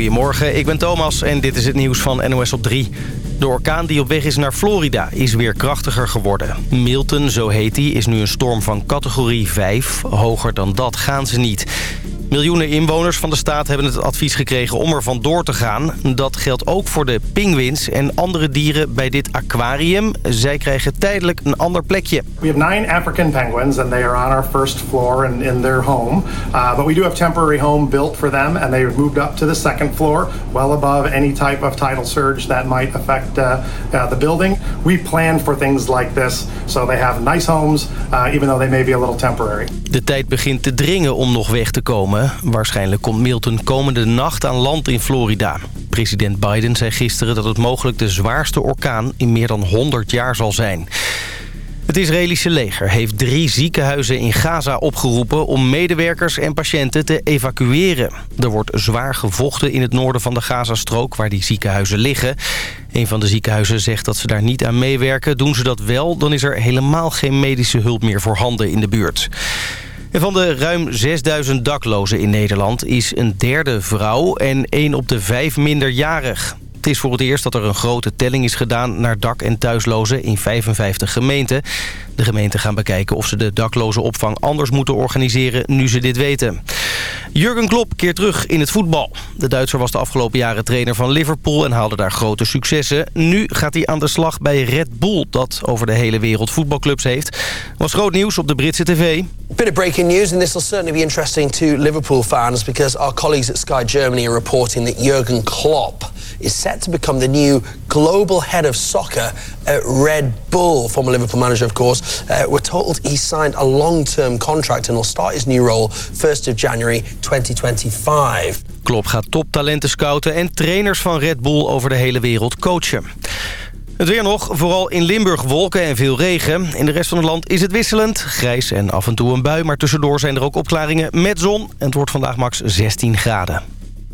Goedemorgen, ik ben Thomas en dit is het nieuws van NOS op 3. De orkaan die op weg is naar Florida is weer krachtiger geworden. Milton, zo heet hij, is nu een storm van categorie 5. Hoger dan dat gaan ze niet. Miljoenen inwoners van de staat hebben het advies gekregen om er vandoor te gaan. Dat geldt ook voor de pinguïns en andere dieren bij dit aquarium. Zij krijgen tijdelijk een ander plekje. We have nine African penguins and they are on our first floor in, in their home. Uh, but we do have temporary home built for them and they have moved up to the second floor, well above any type of tidal surge that might affect uh, uh, the building. We plan for things like this, so they have nice homes, uh, even though they may be a little temporary. De tijd begint te dringen om nog weg te komen. Waarschijnlijk komt Milton komende nacht aan land in Florida. President Biden zei gisteren dat het mogelijk de zwaarste orkaan in meer dan 100 jaar zal zijn. Het Israëlische leger heeft drie ziekenhuizen in Gaza opgeroepen... om medewerkers en patiënten te evacueren. Er wordt zwaar gevochten in het noorden van de Gazastrook... waar die ziekenhuizen liggen. Een van de ziekenhuizen zegt dat ze daar niet aan meewerken. Doen ze dat wel, dan is er helemaal geen medische hulp meer voorhanden in de buurt. En van de ruim 6000 daklozen in Nederland is een derde vrouw en één op de vijf minderjarig. Het is voor het eerst dat er een grote telling is gedaan naar dak- en thuislozen in 55 gemeenten. De gemeenten gaan bekijken of ze de dakloze opvang anders moeten organiseren nu ze dit weten. Jurgen Klopp keert terug in het voetbal. De Duitser was de afgelopen jaren trainer van Liverpool en haalde daar grote successen. Nu gaat hij aan de slag bij Red Bull, dat over de hele wereld voetbalclubs heeft. Was groot nieuws op de Britse tv. Bit of breaking news, and this will certainly be interesting to Liverpool fans because our colleagues at Sky Germany are reporting that Jurgen Klopp is set to become the new global head of soccer at Red Bull. Former Liverpool manager, of course. Uh, we're told he signed a long-term contract and will start his new role 1st of January 2025. Klopp gaat toptalenten scouten en trainers van Red Bull over de hele wereld coachen. Het weer nog, vooral in Limburg wolken en veel regen. In de rest van het land is het wisselend, grijs en af en toe een bui... maar tussendoor zijn er ook opklaringen met zon. En het wordt vandaag max 16 graden.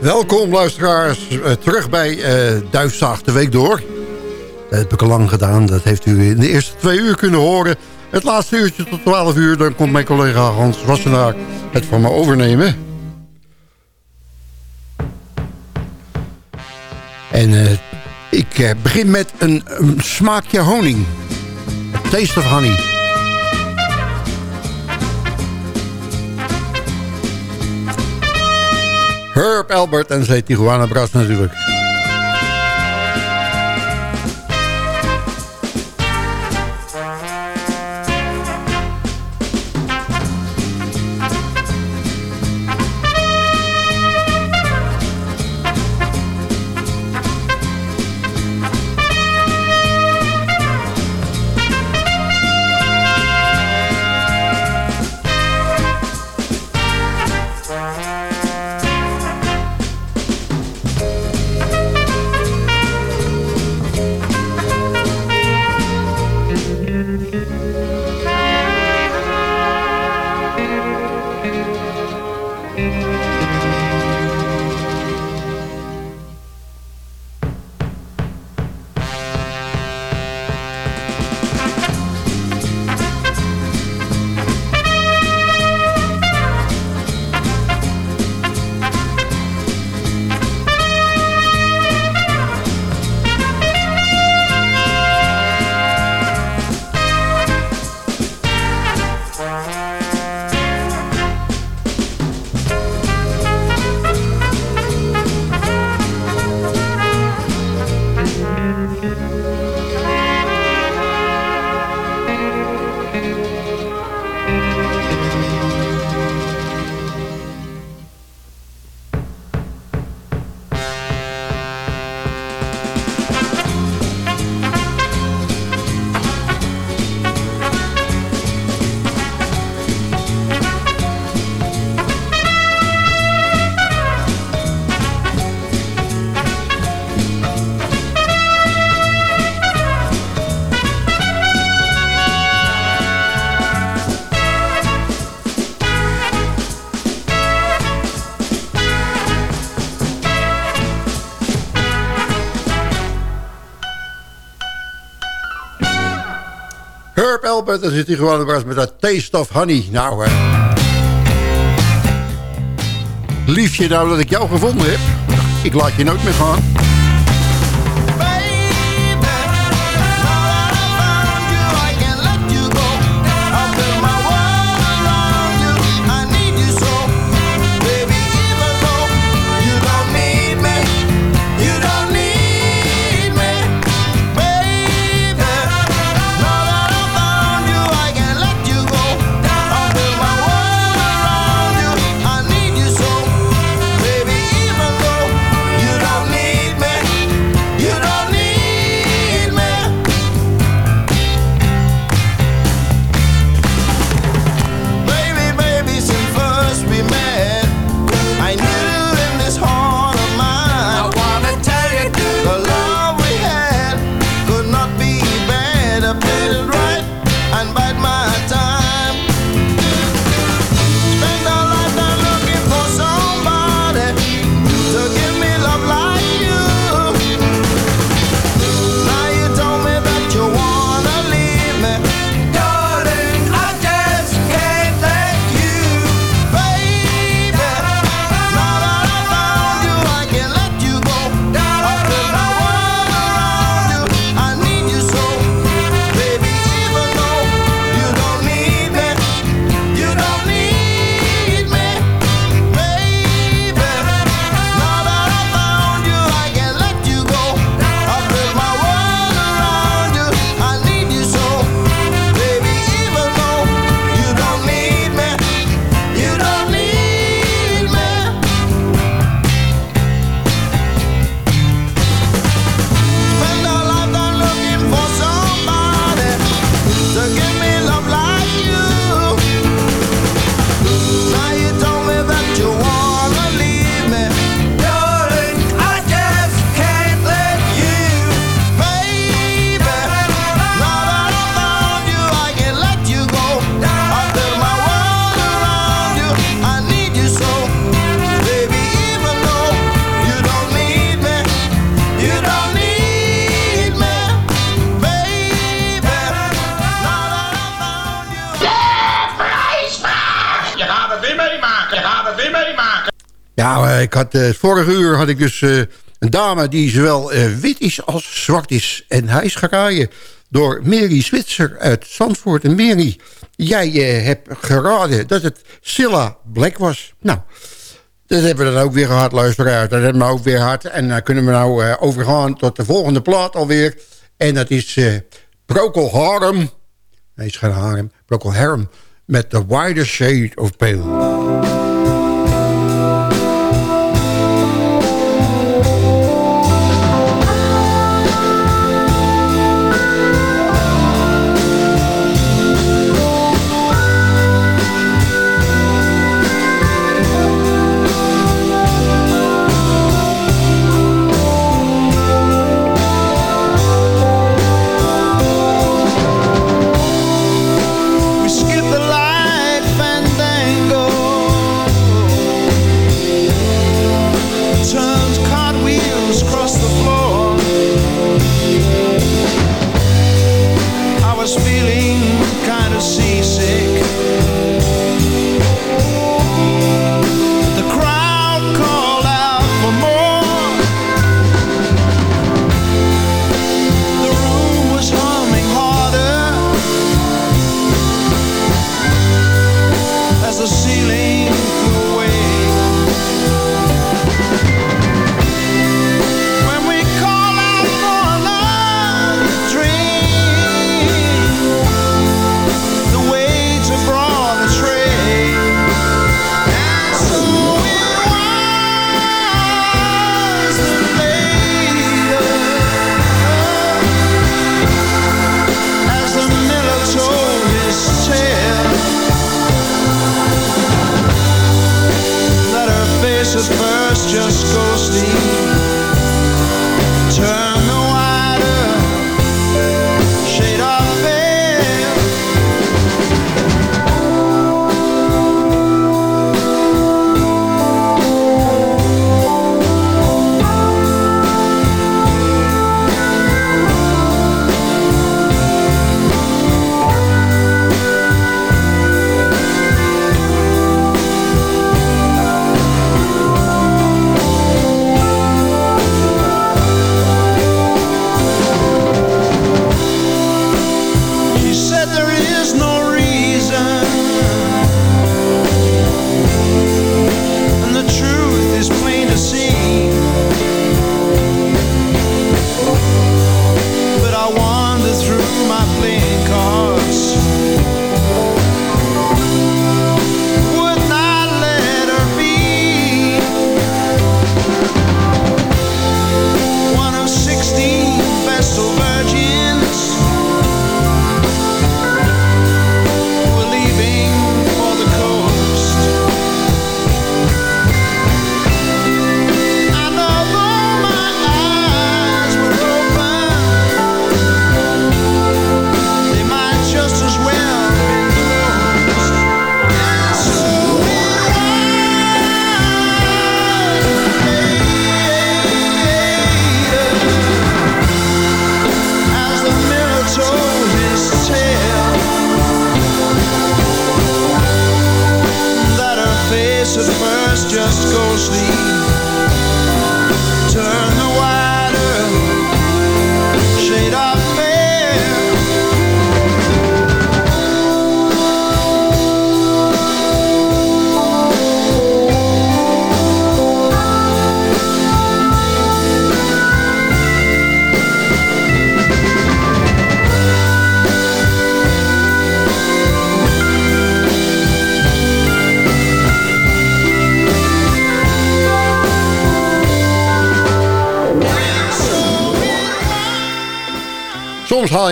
Welkom luisteraars, uh, terug bij uh, Duifzaag de Week Door. Dat heb ik al lang gedaan, dat heeft u in de eerste twee uur kunnen horen. Het laatste uurtje tot 12 uur, dan komt mijn collega Hans Wassenaar het van me overnemen. En uh, ik begin met een, een smaakje honing. Taste of honey. Herb Albert en zijn Tijuana Brass natuurlijk. Albert, dan zit hij gewoon met dat Taste of Honey. Nou, hè. Liefje nou dat ik jou gevonden heb. Ik laat je nooit meer gaan. Had ik dus uh, een dame die zowel uh, wit is als zwart is. En hij is geraaien door Mary Switzer uit Zandvoort. En Mary, jij hebt geraden dat het Silla Black was. Nou, dat hebben we dan ook weer gehad, luisteraars. Dat hebben we ook weer gehad. En dan kunnen we nou overgaan tot de volgende plaat alweer. En dat is Procol Harum. Nee, is geen Harum. Procol Harum met The Wider Shade of Pale.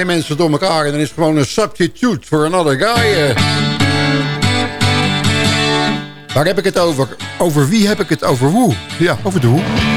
Mensen door elkaar en dan is het gewoon een substitute for another guy. Eh. Waar heb ik het over? Over wie heb ik het? Over hoe? Ja, over de hoe.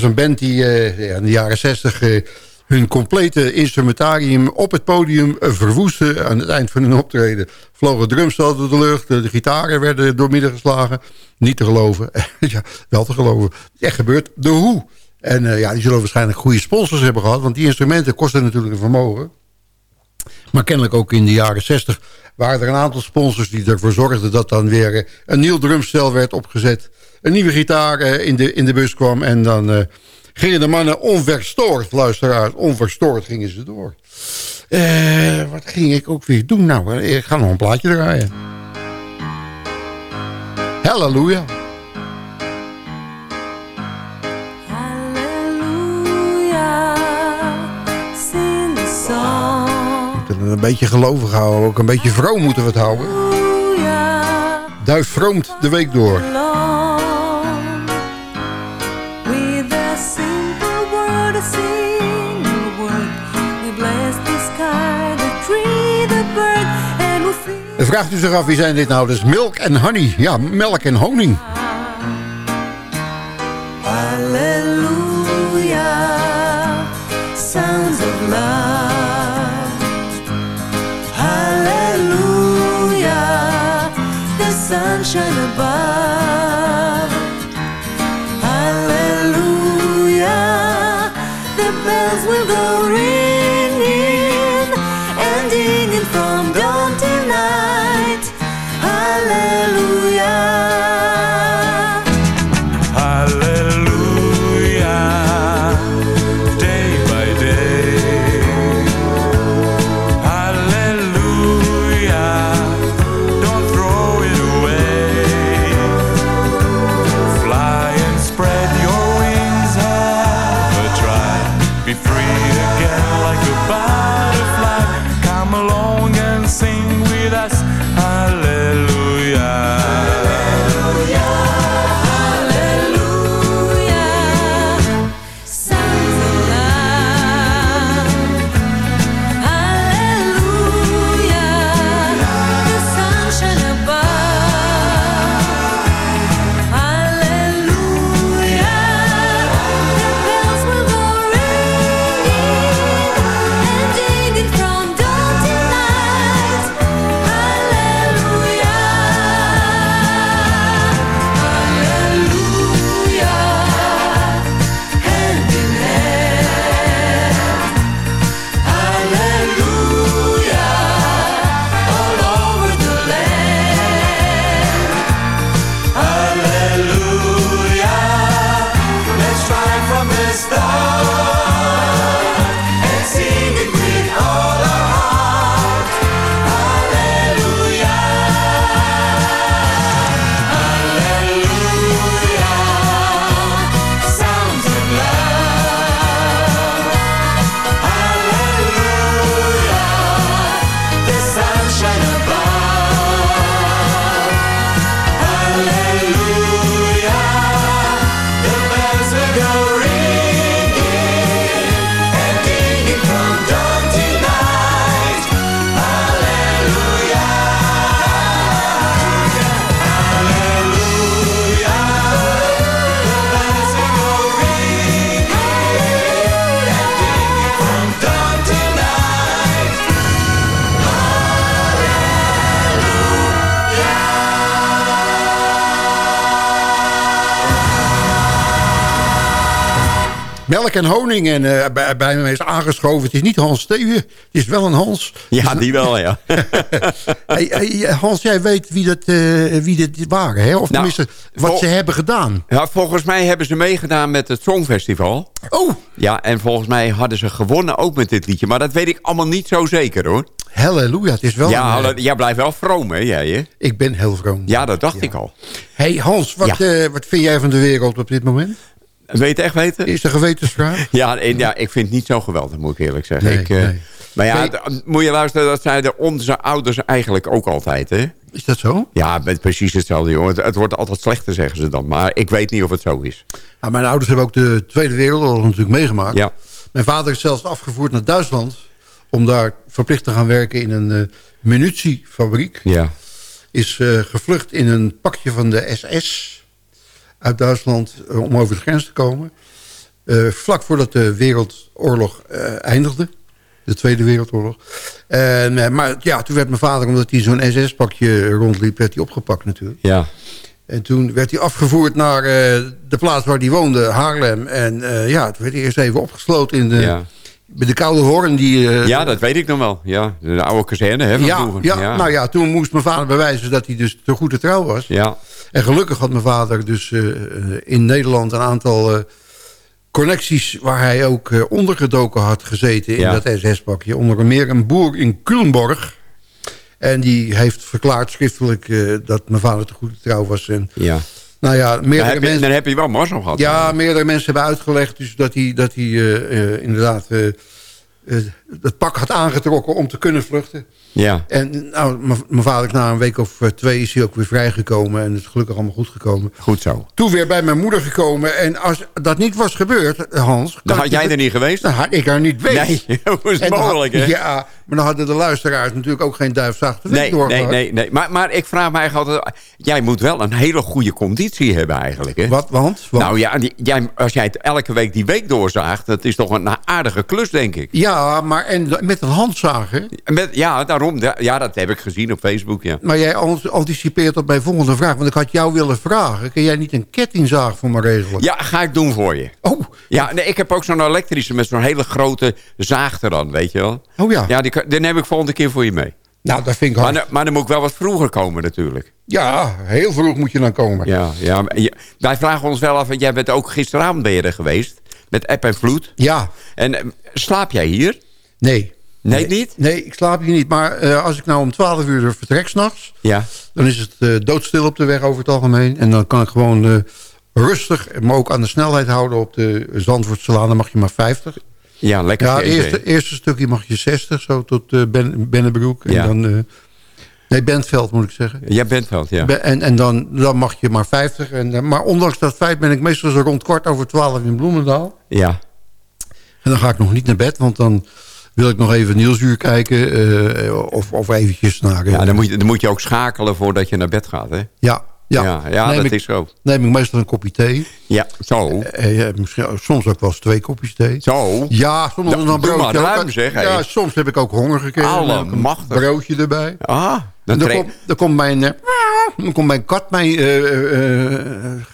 Was een band die uh, in de jaren 60 uh, eh, hun complete instrumentarium op het podium uh, verwoestte. Aan het eind van hun optreden vlogen drumstel door de lucht. De, gitaren werden doormidden geslagen. Niet te geloven. ja, wel te geloven. Echt gebeurd. De Hoe. En ja, die zullen waarschijnlijk goede sponsors hebben gehad. Want die instrumenten kosten natuurlijk een vermogen. Maar kennelijk ook in de jaren 60 waren er een aantal sponsors die ervoor zorgden dat dan weer een nieuw drumstel werd opgezet. Een nieuwe gitaar in de, in de bus kwam en dan gingen de mannen onverstoord, luisteraars, onverstoord gingen ze door. Eh, wat ging ik ook weer doen? Nou, ik ga nog een plaatje draaien. Halleluja. Een beetje gelovig houden, ook een beetje vroom moeten we het houden. Duif vroomt de week door. Dan vraagt u zich af, wie zijn dit nou? Dat is milk en honey. Ja, melk en honing. Hallelujah, sunshine above. Be free again like a butterfly. Melk en honing. En eh, bij, bij me is aangeschoven. Het is niet Hans Steeuwen. Het is wel een Hans. Ja, die wel, ja. Hey, hey, Hans, jij weet wie dat, eh, wie dit waren, hè? Of Nou, tenminste, wat ze hebben gedaan. ja. Volgens mij hebben ze meegedaan met het Songfestival. Oh, Ja, en volgens mij hadden ze gewonnen ook met dit liedje. Maar dat weet ik allemaal niet zo zeker, hoor. halleluja. Het is wel ja, een, eh, jij blijft wel vroom, hè, jij, hè? Ik ben heel vroom. Ja, dat dacht ik al. Hey Hans, wat, Ja. wat vind jij van de wereld op dit moment? Weet echt weten? Is er gewetensvraag? Ja, en, ja, ik vind het niet zo geweldig, moet ik eerlijk zeggen. Nee, ik, eh. Maar ja, Nee. moet je luisteren, dat zeiden onze ouders eigenlijk ook altijd, hè? Is dat zo? Ja, met precies hetzelfde, jongen. Het, het wordt altijd slechter, zeggen ze dan. Maar ik weet niet of het zo is. Nou, mijn ouders hebben ook de Tweede Wereldoorlog natuurlijk meegemaakt. Ja. Mijn vader is zelfs afgevoerd naar Duitsland... om daar verplicht te gaan werken in een eh, munitiefabriek. Ja. Is eh, gevlucht in een pakje van de SS uit Duitsland... eh, om over de grens te komen. Eh, vlak voordat de Wereldoorlog eh, eindigde. De Tweede Wereldoorlog. En, maar ja, toen werd mijn vader, omdat hij zo'n SS-pakje rondliep... werd hij opgepakt natuurlijk. Ja. En toen werd hij afgevoerd naar de plaats waar hij woonde, Haarlem. En ja, toen werd hij eerst even opgesloten in de, Ja. Bij de Koude Hoorn. Die, eh, ja, dat weet ik nog wel. Ja, de oude kazerne, hè, van ja, vroeger. ja, nou ja, toen moest mijn vader bewijzen dat hij dus te goede trouw was. Ja. En gelukkig had mijn vader dus eh, in Nederland een aantal eh, connecties waar hij ook eh, ondergedoken had gezeten in Ja. dat SS-pakje. Onder meer een boer in Culemborg. En die heeft verklaard schriftelijk eh, dat mijn vader te goede trouw was. En, Ja. Nou ja, Dan meerdere heb, je, mensen... dan heb je wel mazzel gehad. Ja, meerdere mensen hebben uitgelegd dus dat hij, dat hij eh, eh, inderdaad eh, het pak had aangetrokken om te kunnen vluchten. Ja. En nou, mijn- vader is na een week of twee is hij ook weer vrijgekomen. En het is gelukkig allemaal goed gekomen. Goed zo. Toen weer bij mijn moeder gekomen. En als dat niet was gebeurd, Hans... Dan had jij er niet geweest? Dan had ik er niet geweest. Nee, hoe is het dan mogelijk, hè? Ja, maar dan hadden de luisteraars natuurlijk ook geen duifzachte Nee, doorgehad. nee, nee, nee. Maar, maar ik vraag me eigenlijk altijd... Jij moet wel een hele goede conditie hebben eigenlijk, hè? Wat, want? Want- Nou ja, die- jij, als jij het elke week die week doorzaagt... dat is toch een aardige klus, denk ik. Ja, maar en met een handzaag, hè? Met, ja, daarom. da- Ja, dat heb ik gezien op Facebook, ja. Maar jij an- anticipeert op mijn volgende vraag. Want ik had jou willen vragen. Kun jij niet een kettingzaag voor me regelen? Ja, ga ik doen voor je. Oh, Ja, nee, ik heb ook zo'n elektrische met zo'n hele grote zaag er dan, weet je wel. oh ja. Ja, die, kan- die neem ik volgende keer voor je mee. Nou, dat vind ik Maar, hard. dan- maar dan moet ik wel wat vroeger komen natuurlijk. Ja, heel vroeg moet je dan komen. Ja, ja, maar wij vragen ons wel af, jij bent ook gisteravond ben je er geweest. Met app en vloed. Ja, En eh, slaap jij hier? nee. Nee, niet? Nee, ik slaap hier niet. Maar eh, als ik nou om 12 uur vertrek s'nachts... Ja. dan is het eh, doodstil op de weg over het algemeen. En dan kan ik gewoon eh, rustig, maar ook aan de snelheid houden... op de Zandvoortselaan. Dan mag je maar 50. Ja, lekker Ja, eerste, eerste stukje mag je 60, zo tot ben, Bennebroek. En Ja. dan, eh, nee, Bentveld moet ik zeggen. Jij bent wel, ja. En, en dan, dan mag je maar 50. En, eh, maar ondanks dat feit ben ik meestal zo rond kwart over 12 in Bloemendaal. Ja. En dan ga ik nog niet naar bed, want dan wil ik nog even Nieuwsuur kijken. of, of eventjes naar... ja dan, moet je, dan moet je ook schakelen voordat je naar bed gaat, hè? ja, ja. ja, dat ik, is zo. Neem ik meestal een kopje thee. Ja, zo. Eh, ja, misschien, soms ook wel eens twee kopjes thee. Zo. Ja, soms Nou, dan doe broodje maar ruim, zeg. Ja, soms heb ik ook honger gekregen. Een Allemachtig. broodje erbij. Ah, dan dan, komt, dan, komt mijn, eh, dan komt mijn kat mij eh, eh, eh,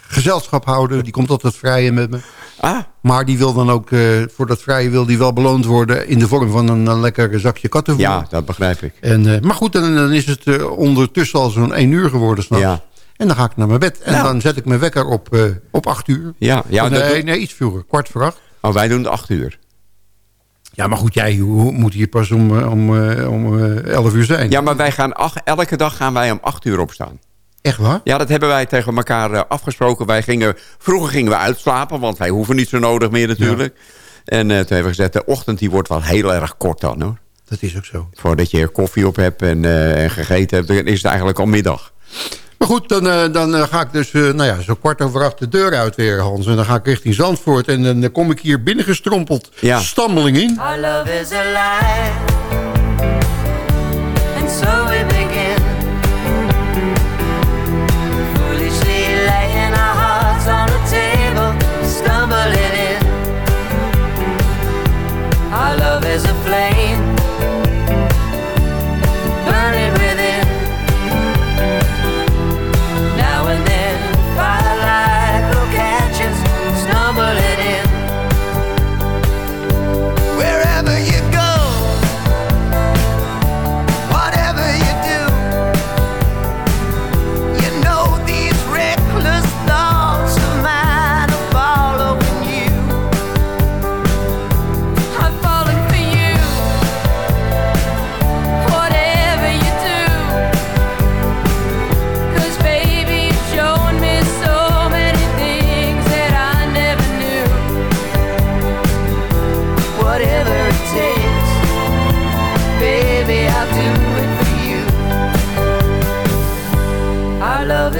gezelschap houden. Die komt altijd vrijen met me. Ah, Maar die wil dan ook, eh, voor dat vrije wil die wel beloond worden... in de vorm van een, een lekker zakje kattenvoer. ja, dat begrijp ik. En, eh, maar goed, dan, dan is het eh, ondertussen al zo'n één uur geworden s'nachts. Ja. En dan ga ik naar mijn bed. En Nou. dan zet ik mijn wekker op, eh, op acht uur. Ja, ja nee, doe- nee, iets vroeger. Kwart voor acht. oh, wij doen het acht uur. Ja, maar goed, jij hoe- moet hier pas om, eh, om, eh, om eh, elf uur zijn. Ja, maar wij gaan elke dag gaan wij om acht uur opstaan. Echt waar? Ja, dat hebben wij tegen elkaar afgesproken. Wij gingen, vroeger gingen we uitslapen, want wij hoeven niet zo nodig meer natuurlijk. En toen hebben we gezegd, de ochtend die wordt wel heel erg kort dan hoor. Dat is ook zo. Voordat je er koffie op hebt en, en gegeten hebt, dan is het eigenlijk al middag. Maar goed, dan, eh, dan eh, ga ik dus eh, nou ja, zo kwart over acht de deur uit weer, Hans. En dan ga ik richting Zandvoort. En dan kom ik hier binnengestrompeld. Ja. Stammeling in. Our love is alive, and so we begin. Foolishly laying our hearts on the table, stumbling in. Our love is a flame,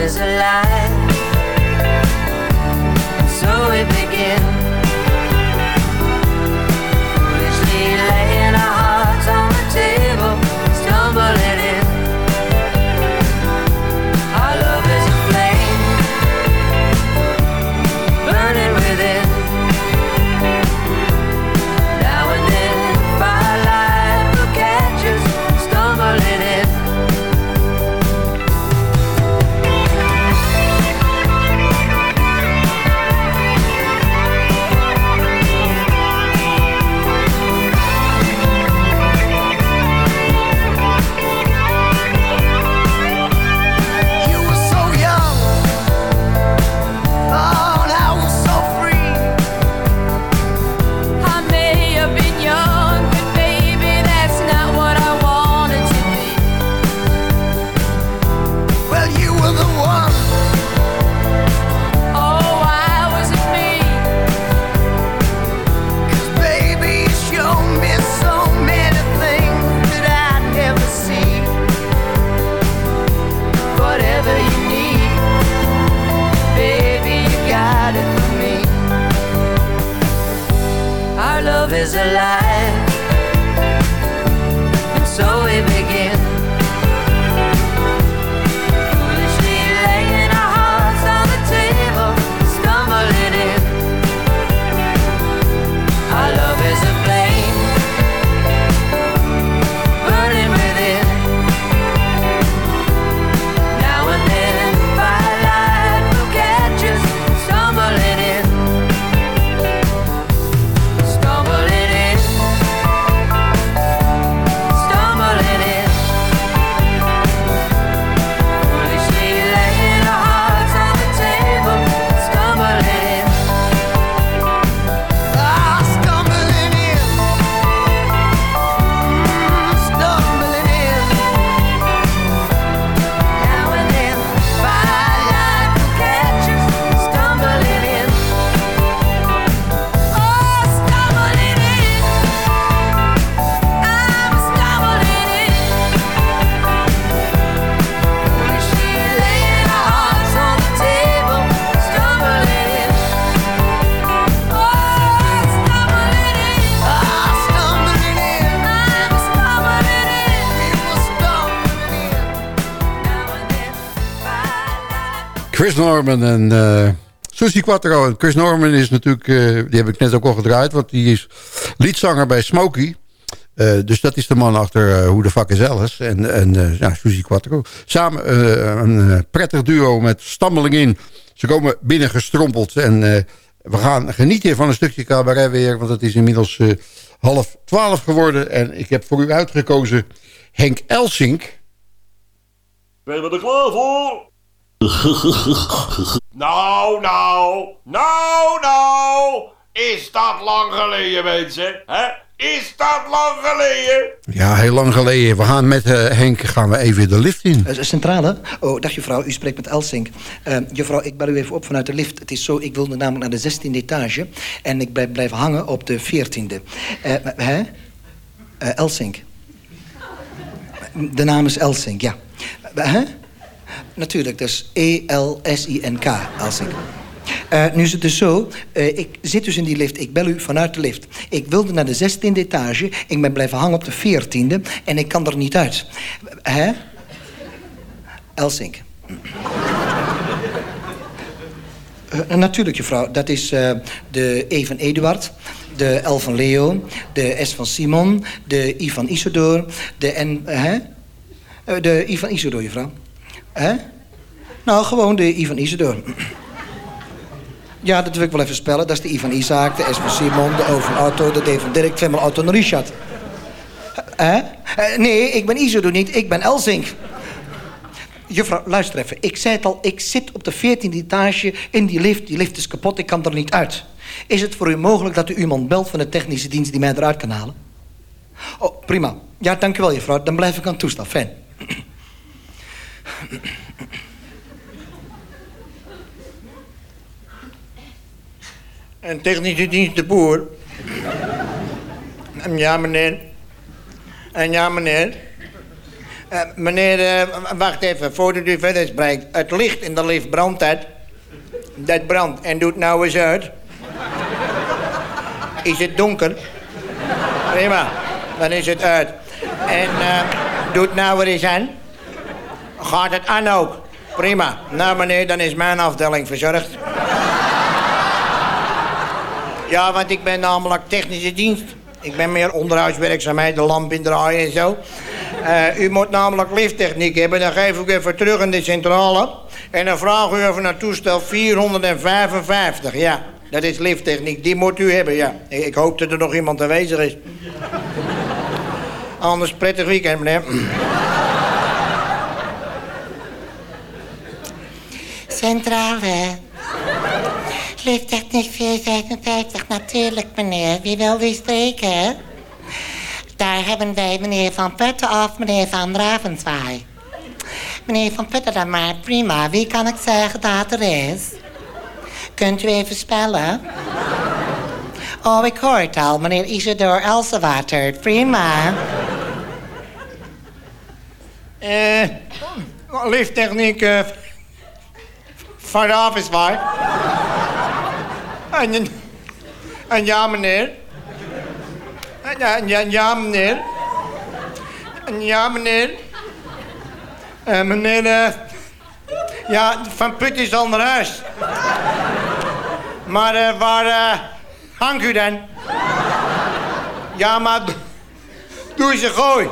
is alive. Chris Norman en eh Susie Quattro. Chris Norman is natuurlijk, eh, die heb ik net ook al gedraaid... want die is liedzanger bij Smokey. Eh, dus dat is de man achter Hoe de Fuck is Alice. En, en ja, Susie Quattro. Samen een prettig duo met Stammeling in. Ze komen binnen gestrompeld. En we gaan genieten van een stukje cabaret weer... want het is inmiddels half twaalf geworden. En ik heb voor u uitgekozen Henk Elsink... Ben je er klaar voor? Nou, nou, nou, nou. Is dat lang geleden, mensen? Hè? Is dat lang geleden? Ja, heel lang geleden. We gaan met eh, Henk gaan we even de lift in. Eh, Centrale? Oh, dag juffrouw, u spreekt met Elsink. Eh, juffrouw, ik bel u even op vanuit de lift. Het is zo, ik wilde namelijk naar de 16e etage... en ik blijf blijven hangen op de 14e. Eh, hè? Eh, Elsink. De naam is Elsink, ja. Hè? Natuurlijk, dus E-L-S-I-N-K, Elsink. Eh, nu is het dus zo, eh, ik zit dus in die lift, ik bel u vanuit de lift. Ik wilde naar de 16e etage, ik ben blijven hangen op de 14e... en ik kan er niet uit. Hè? Elsink. Eh, natuurlijk, juffrouw. Dat is de E van Eduard, de L van Leo, de S van Simon, de I van Isidor, de N... hè? De I van Isidor, juffrouw. Hè? Nou, gewoon de I van Isidor. Ja, dat wil ik wel even spellen. Dat is de I van Isaac, de S van Simon, de O van Otto, de D van Dirk, Otto en Richard. Hè? Eh, nee, ik ben Isidor niet, ik ben Elsink. Juffrouw, luister even. Ik zei het al, ik zit op de 14e etage in die lift. Die lift is kapot, ik kan er niet uit. Is het voor u mogelijk dat u iemand belt van de technische dienst die mij eruit kan halen? Oh, prima. Ja, dank u wel, juffrouw. Dan blijf ik aan toestaan. Fijn. En technische dienst de boer. Ja, meneer. En ja, meneer. Eh, meneer, eh, wacht even, voordat u verder spreekt. Het licht in de lift brandt het. Dat brandt en doet nou eens uit. Is het donker? Prima, dan is het uit. En eh, doet nou weer eens aan. Gaat het aan ook? Prima. Nou meneer, dan is mijn afdeling verzorgd. Ja, want ik ben namelijk technische dienst. Ik ben meer onderhoudswerkzaamheid, de lamp indraaien en zo. Eh, u moet namelijk lifttechniek hebben. Dan geef ik even terug in de centrale. En dan vraag u even naar toestel 455. Ja, dat is lifttechniek. Die moet u hebben, ja. Ik, ik hoop dat er nog iemand aanwezig is. Anders prettig weekend, meneer. Centrale. Lifttechniek 455, natuurlijk meneer. Wie wil die spreken? Daar hebben wij meneer Van Putten of meneer Van Ravenswaai. Meneer Van Putten dan maar, prima. Wie kan ik zeggen dat er is? Kunt u even spellen? Oh, ik hoor het al. Meneer Isidor Elsewater, prima. Eh, lifttechniek eh van Ravenswaai. En, en ja, meneer. Ja, ja, ja, meneer. Ja, meneer. Eh, meneer, eh, ja, Van Put is huis. Maar eh, waar eh, hangt u dan? Ja, maar doe ze gooi.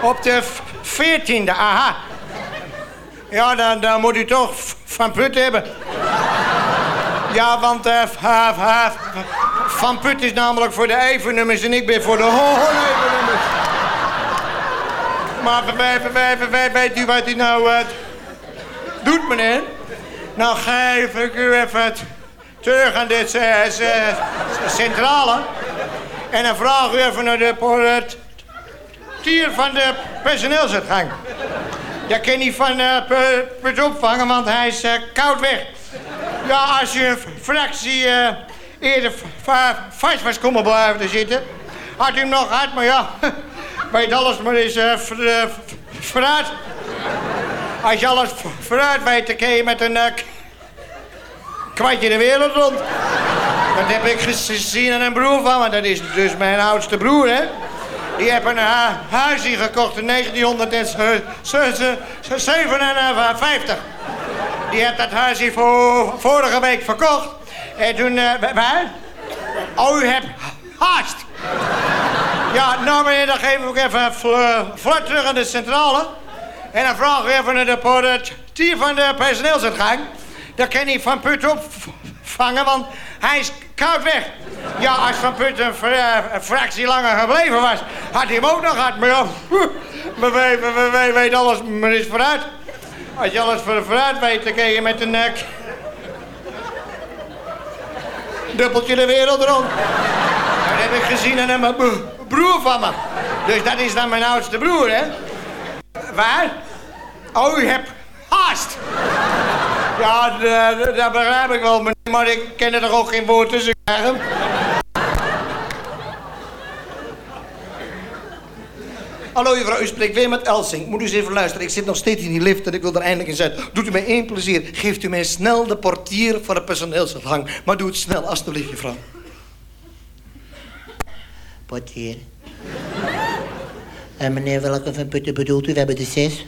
Op de veertiende, aha. Ja, dan, dan moet u toch Van Put hebben. Ja, want ha- Van Put is namelijk voor de evennummers en ik ben voor de hoornevennummers. Maar weet u wat u nou eh, doet, meneer? Nou geef ik u even terug aan dit eh, centrale. En dan vraag u even naar de portier van de personeelsuitgang. Dat kan niet van eh Pu- Put opvangen, want hij is eh, koud weg. Ja, als u een fractie eh, eerder va- vast was komen blijven zitten, had u hem nog gehad, maar ja, weet alles maar eh, eh, vooruit. Als je alles vooruit weet, dan kun je met een eh, kwartje de wereld rond. Dat heb ik gezien aan een broer van me, dat is dus mijn oudste broer, hè. Die heeft een hu- huisje gekocht in 1957. Die heeft dat huisje voor, vorige week verkocht. En toen, eh, wa- waar? Oh, u hebt haast. Ja, nou meneer, dan geef ik even vlot terug aan de centrale. En dan vraag ik even naar de portier van de personeelsuitgang. Dat kan hij van Put opvangen, want hij is koud weg. Ja, als Van Put een, eh, een fractie langer gebleven was, had hij hem ook nog gehad. Maar ja, we, we, we, we weten alles maar eens vooruit. Als je alles voor, vooruit weet, dan kun je met een nek... dubbeltje de wereld rond. Dat heb ik gezien een bro- broer van me. Dus dat is dan mijn oudste broer, hè? Waar? Oh, u hebt haast. Ja, d- dat begrijp ik wel, meneer, maar ik ken er toch ook geen woord tussen krijgen. Hallo juffrouw, u spreekt weer met Elsing. Moet u eens even luisteren, ik zit nog steeds in die lift en ik wil er eindelijk eens uit. Doet u mij één plezier, geeft u mij snel de portier voor de personeelsafhang. Maar doe het snel, alstublieft, juffrouw. Portier. En meneer, welke van Putten bedoelt u? We hebben de zes.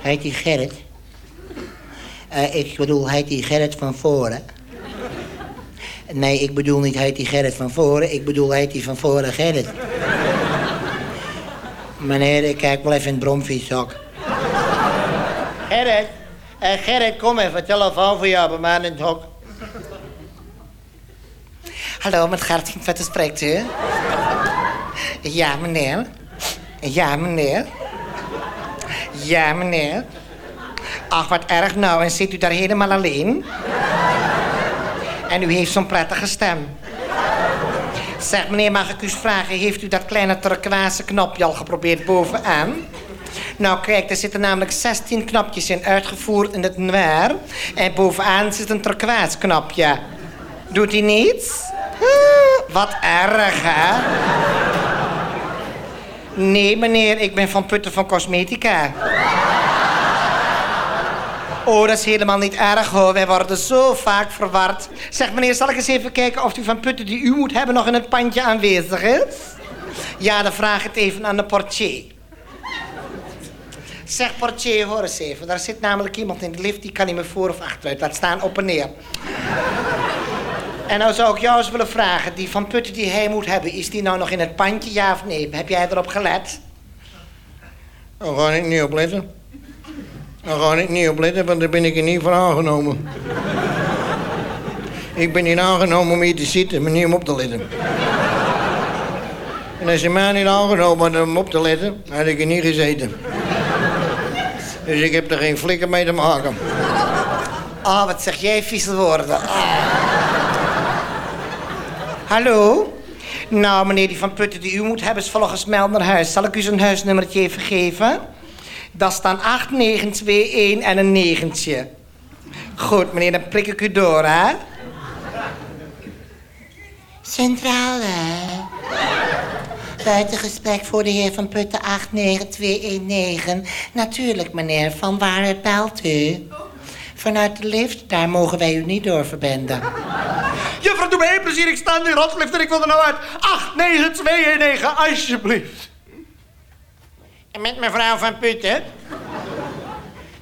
Heet die Gerrit? Eh, ik bedoel, heet die Gerrit van voren? Nee, ik bedoel niet heet die Gerrit van voren. Ik bedoel, heet die van voren Gerrit. Meneer, ik kijk wel even in het bromfietshok. Gerrit, eh, Gerrit, kom even. Telefoon voor jou bij mij in het hok. Hallo, met Gertien Vetten spreekt u? Ja, meneer. Ja, meneer. Ja, meneer. Ach, wat erg nou. En zit u daar helemaal alleen? En u heeft zo'n prettige stem. Zeg, meneer, mag ik u eens vragen... heeft u dat kleine turquoise knopje al geprobeerd bovenaan? Nou, kijk, er zitten namelijk 16 knopjes in, uitgevoerd in het noir. En bovenaan zit een turquoise knopje. Doet hij niets? Ah, Wat erg, hè? Nee, meneer, ik ben van Putten van Cosmetica. Oh, dat is helemaal niet erg hoor. Wij worden zo vaak verward. Zeg meneer, zal ik eens even kijken of die van Putten die u moet hebben nog in het pandje aanwezig is? Ja, dan vraag het even aan de portier. Zeg portier, hoor eens even. Daar zit namelijk iemand in de lift, die kan niet meer voor of achteruit. Laat staan op en neer. En nou zou ik jou eens willen vragen, die van Putten die hij moet hebben, is die nou nog in het pandje, ja of nee? Heb jij erop gelet? Ga ik niet op Daar ga ik niet op letten, want daar ben ik er niet voor aangenomen. ik ben niet aangenomen om hier te zitten, maar niet om op te letten. En als je mij niet aangenomen had om op te letten, had ik er niet gezeten. Dus ik heb er geen flikker mee te maken. Oh, wat zeg jij vieze woorden. Ah. Hallo? Nou, meneer die van Putten die u moet hebben is volgens mij naar huis. Zal ik u zijn huisnummertje even geven? Dat staan 8921 en een negentje. Goed, meneer, dan prik ik u door, hè? Centrale. Buitengesprek voor de heer Van Putten 89219. Natuurlijk, meneer. Van waar belt u? Vanuit de lift, daar mogen wij u niet door verbinden. Juffrouw, doe mij plezier, ik sta in die rotlift en ik wil er nou uit. 8, 9, 2, 1, 9, alsjeblieft. Met mevrouw Van Putten.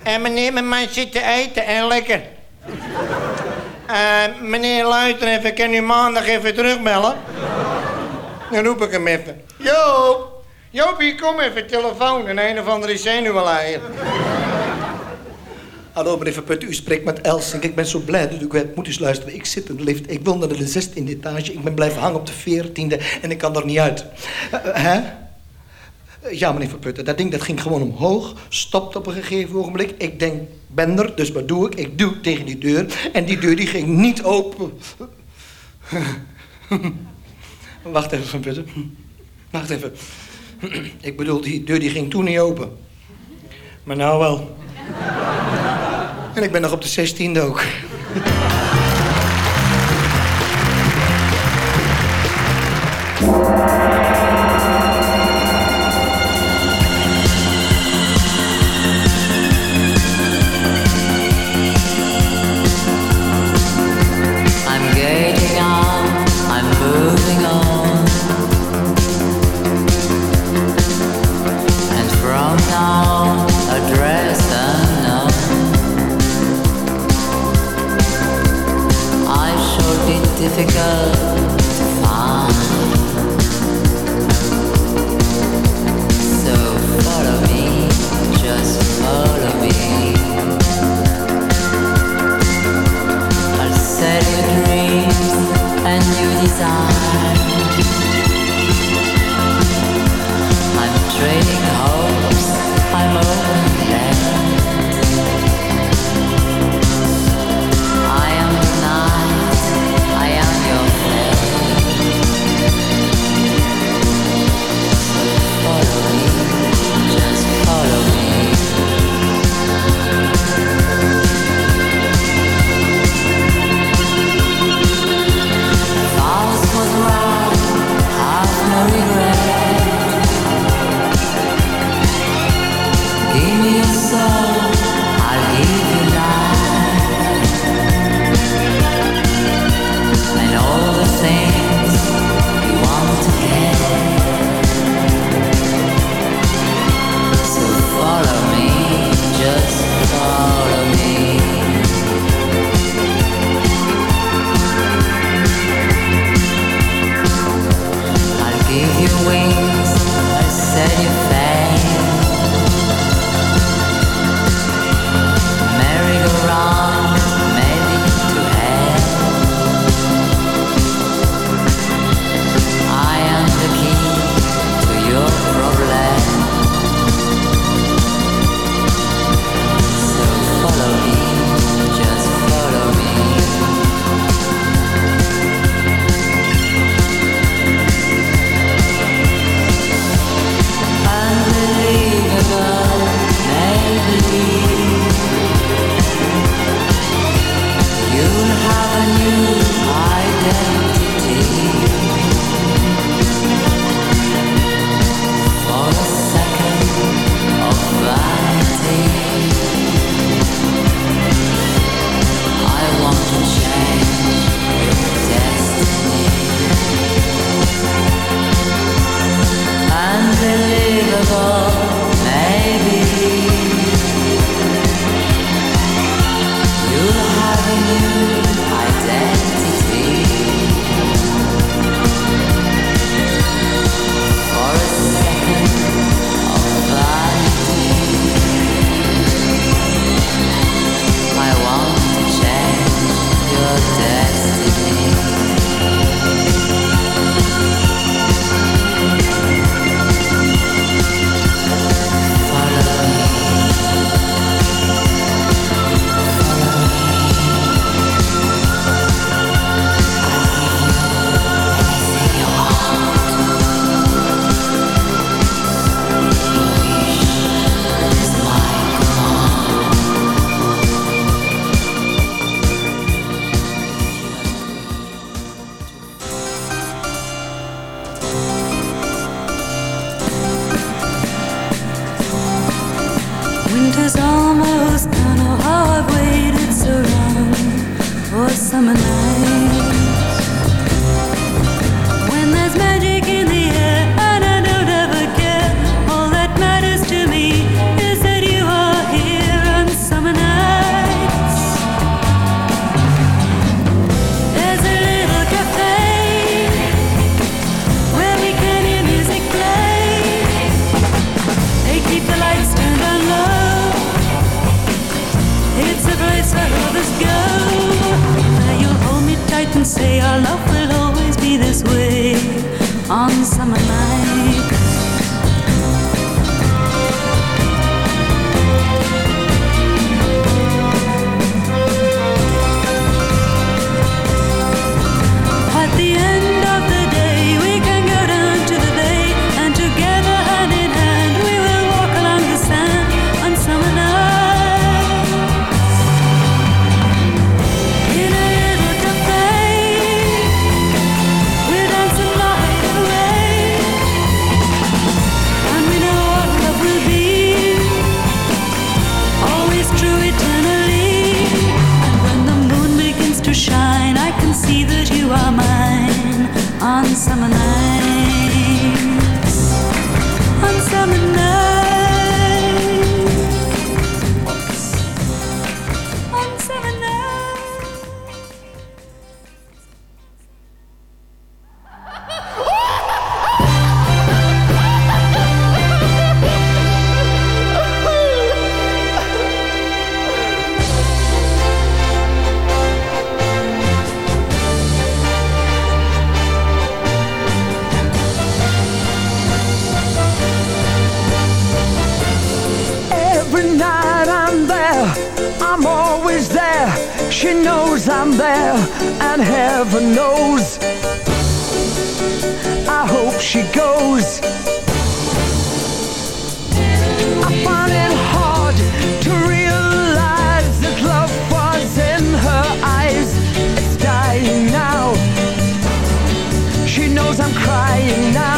En meneer mijn man zit te eten en lekker. Eh, meneer, luister even, kan u maandag even terugbellen? Dan roep ik hem even. Joop! Joopie, kom even, telefoon. En een of andere zenuwleier. Hallo meneer Verput, u spreekt met Elsink. Ik ben zo blij dat u kwijt moet eens luisteren. Ik zit in de lift, ik wil naar de 16e etage. Ik ben blijven hangen op de 14e en ik kan er niet uit. Eh, eh, hè? Eh, Ja, meneer Verputten, dat ding dat ging gewoon omhoog. Stopt op een gegeven ogenblik. Ik denk, ben er, dus wat doe ik? Ik duw tegen die deur. En die deur die ging niet open. Wacht even, Verputten. Wacht even. Ik bedoel, die deur die ging toen niet open. Maar nou wel. En ik ben nog op de 16e ook. desire. on I'm crying now.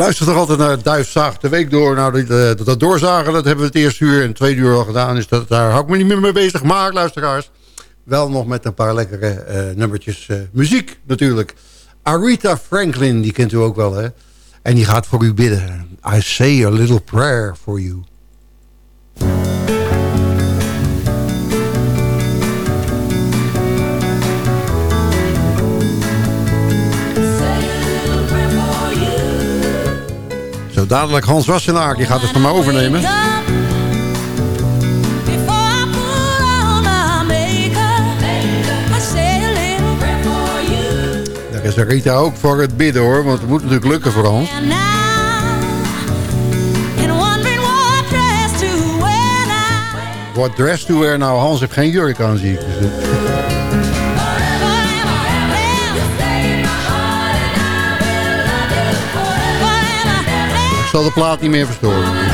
luistert toch altijd naar Duifzaag de week door. Nou, eh, dat, dat doorzagen, dat hebben we het eerste uur en tweede uur al gedaan. Dus dat, daar hou ik me niet meer mee bezig. Maar, luisteraars, wel nog met een paar lekkere eh, nummertjes eh, muziek natuurlijk. Aretha Franklin, die kent u ook wel, hè? En die gaat voor u bidden. I say a little prayer for you. Dadelijk Hans Wassenaar, die gaat het van mij overnemen. Daar is Rita ook voor het bidden hoor, want het moet natuurlijk lukken voor Hans. What dress to wear? Nou, Hans heeft geen jurk aan, zie ik. Dus, zal de plaat niet meer verstoren.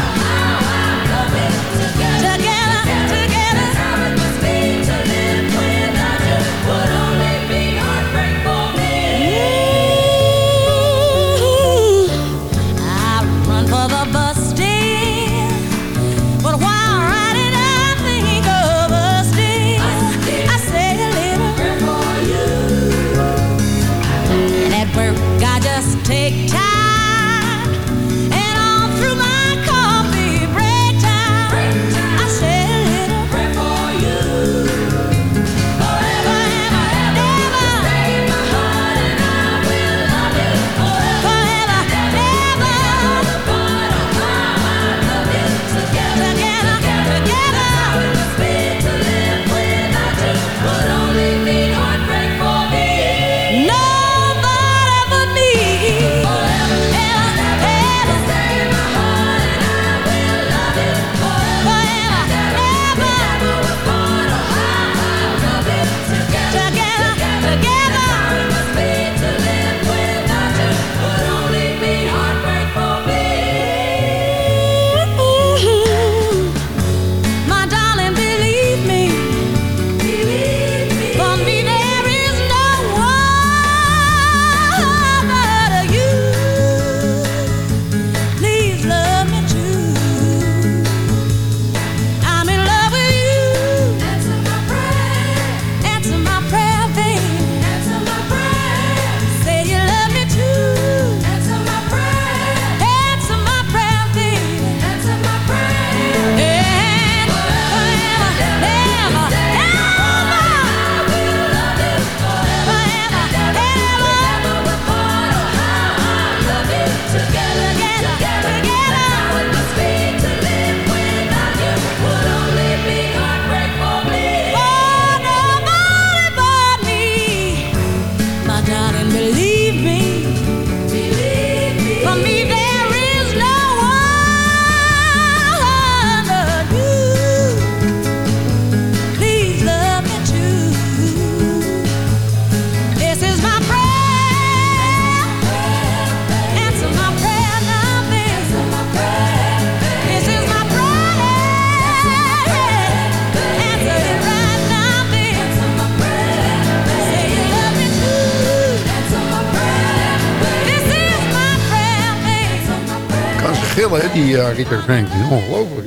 Die uh, Rita Franklin. Ongelooflijk,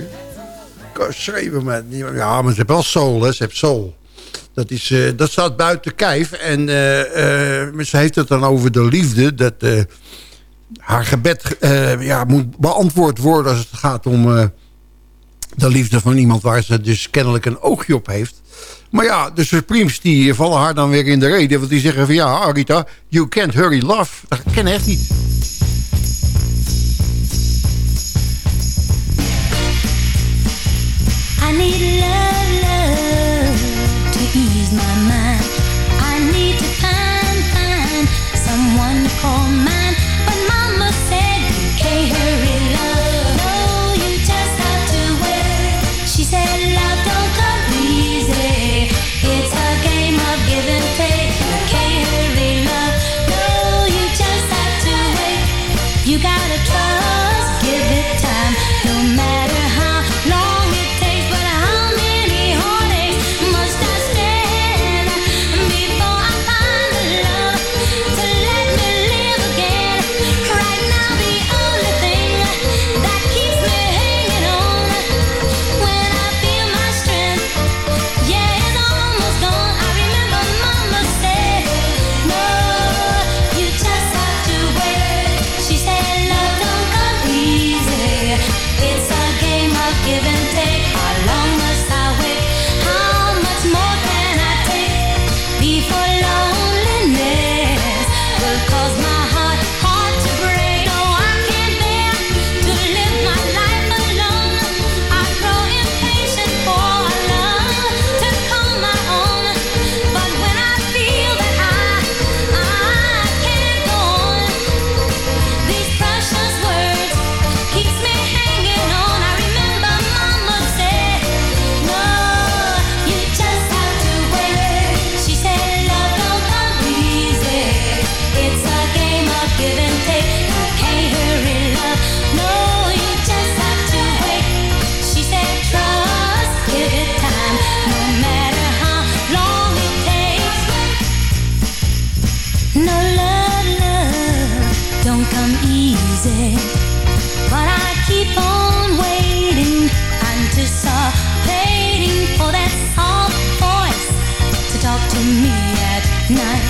hè? Schreven met... Ja, maar ze heeft wel soul. Ze heeft soul. Dat, is, eh, dat staat buiten kijf. En eh, eh, ze heeft het dan over de liefde. Dat eh, haar gebed eh, ja, moet beantwoord worden als het gaat om... eh, de liefde van iemand waar ze dus kennelijk een oogje op heeft. Maar ja, de Supremes die vallen haar dan weer in de reden. Want die zeggen van ja, Arita, you can't hurry love. Dat ken echt niet. I need love, love to ease my me at night.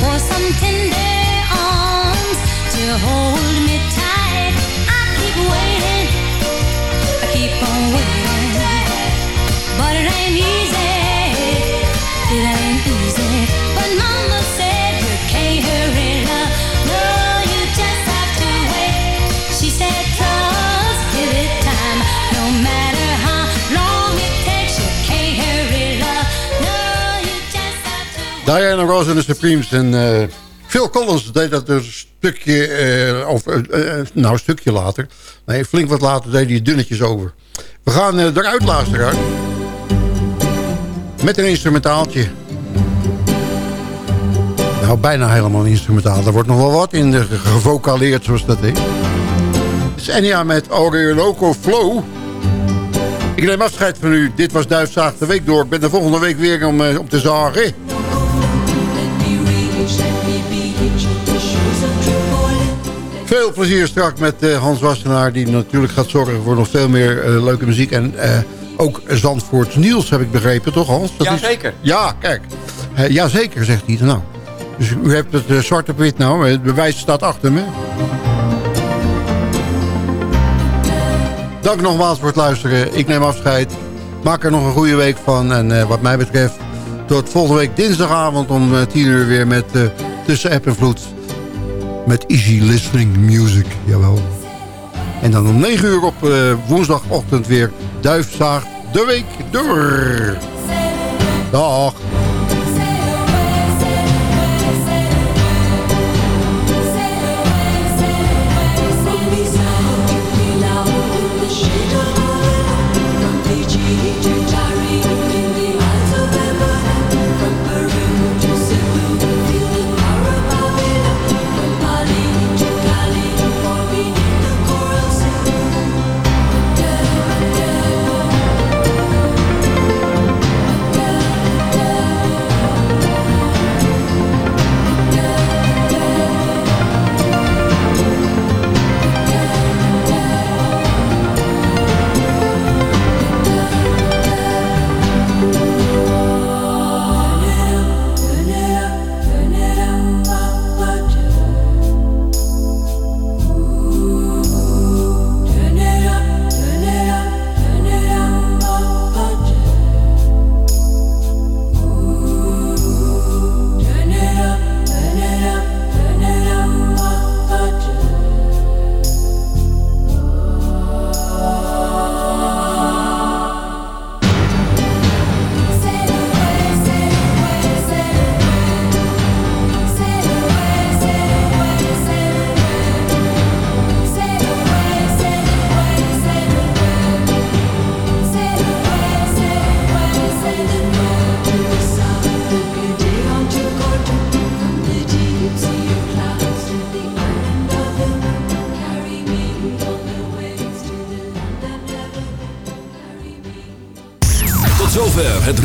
For some tender arms to hold me tight. I keep waiting, I keep on waiting. But it ain't easy, it ain't easy. Diana Ross en de Supremes. En eh, Phil Collins deed dat een stukje, eh, of, eh, nou een stukje later. Nee, flink wat later deed hij dunnetjes over. We gaan eruit luisteren. Met een instrumentaaltje. Nou, bijna helemaal instrumentaal. Er wordt nog wel wat in gevocaleerd, zoals dat heet. Het is Enya met Orinoco Flow. Ik neem afscheid van u. Dit was Duifzaag de Week door. Ik ben de volgende week weer om, om te zagen. Veel plezier straks met eh, Hans Wassenaar... die natuurlijk gaat zorgen voor nog veel meer eh, leuke muziek. En eh, ook Zandvoort Niels, heb ik begrepen, toch Hans? Dat is- Jazeker. Ja, kijk. Uh, jazeker, zegt hij. Nou, dus u hebt het zwart op wit nou. Het bewijs staat achter me. Dank nogmaals voor het luisteren. Ik neem afscheid. Maak er nog een goede week van. En wat mij betreft tot volgende week dinsdagavond om eh, 10 uur weer met Tussen App en Vloed. Met Easy Listening Music. Jawel. En dan om 9 uur op eh, woensdagochtend weer Duifzaag de Week door. Dag.